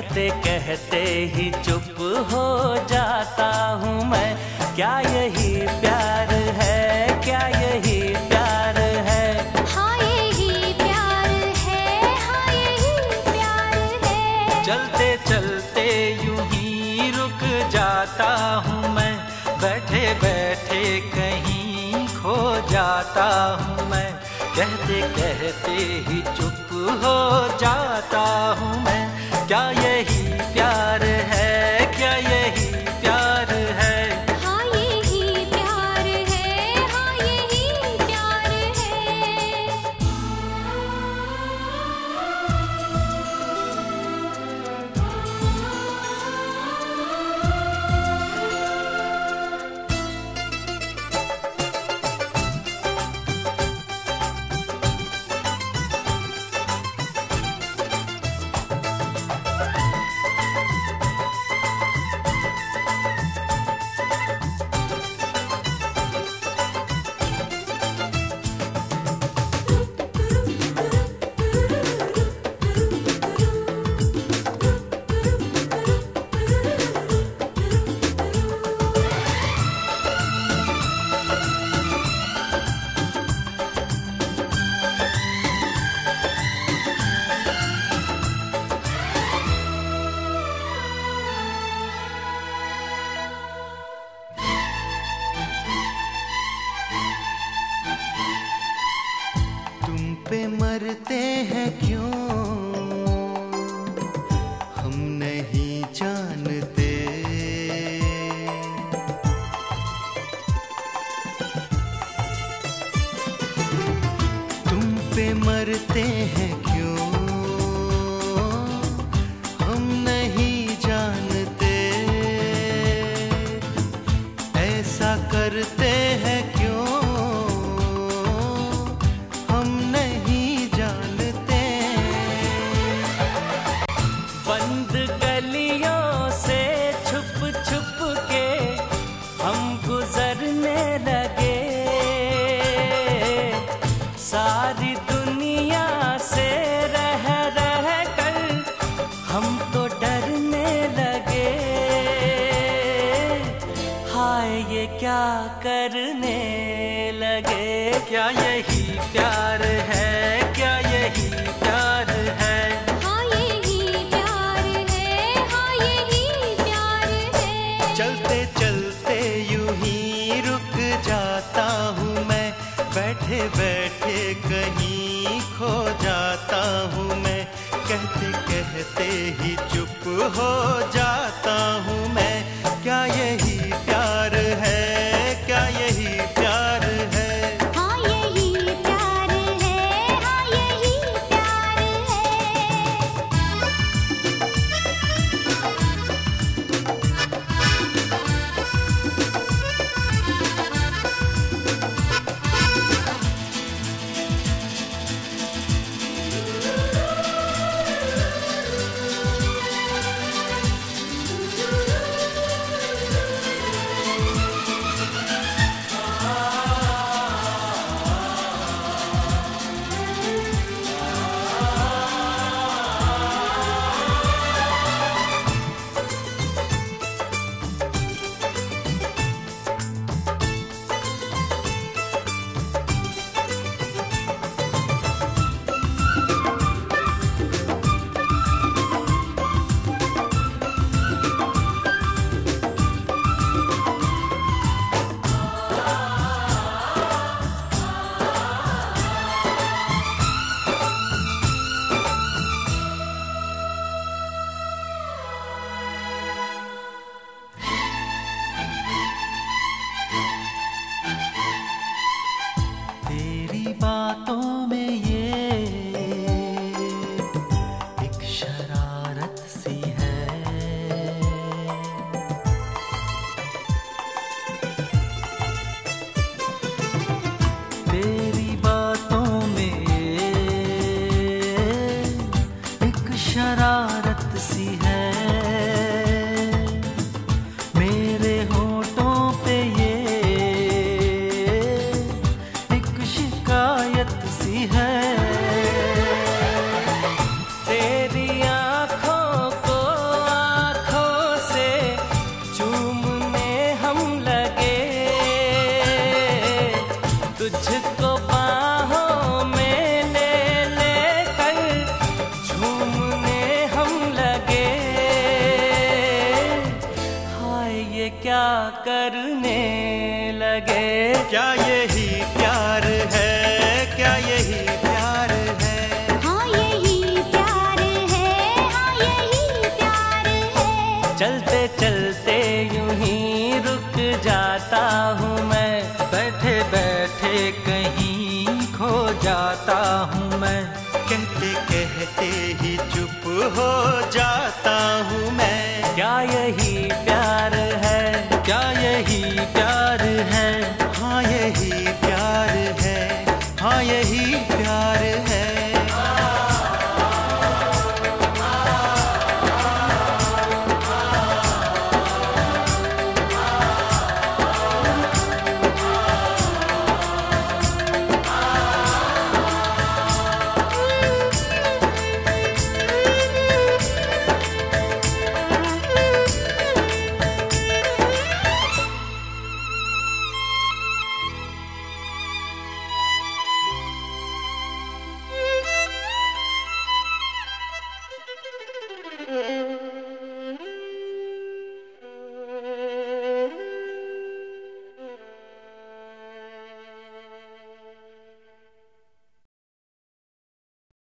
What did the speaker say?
कहते कहते ही चुप हो जाता हूँ मैं। क्या यही प्यार है? क्या यही प्यार है? हाँ यही प्यार है। हाँ यही प्यार है। चलते चलते यूँ ही रुक जाता हूँ मैं। बैठे बैठे कहीं खो जाता हूँ मैं। कहते कहते ही चुप हो जाता हूँ पे मरते हैं क्यों? हम नहीं जानते। तुम पे मरते हैं क्यों लगे क्या यही प्यार है? क्या यही प्यार है? हाँ यही प्यार है हाँ यही प्यार है। चलते चलते यूँ ही रुक जाता हूँ मैं। बैठे बैठे कहीं खो जाता हूँ मैं। कहते कहते ही चुप हो जाता करने लगे। क्या यही प्यार है? क्या यही प्यार है? हाँ यही प्यार है। हाँ यही प्यार है। चलते चलते यूँ ही रुक जाता हूँ मैं। बैठे बैठे कहीं खो जाता हूँ मैं। कहते कहते ही चुप हो जाता हूँ मैं। क्या यही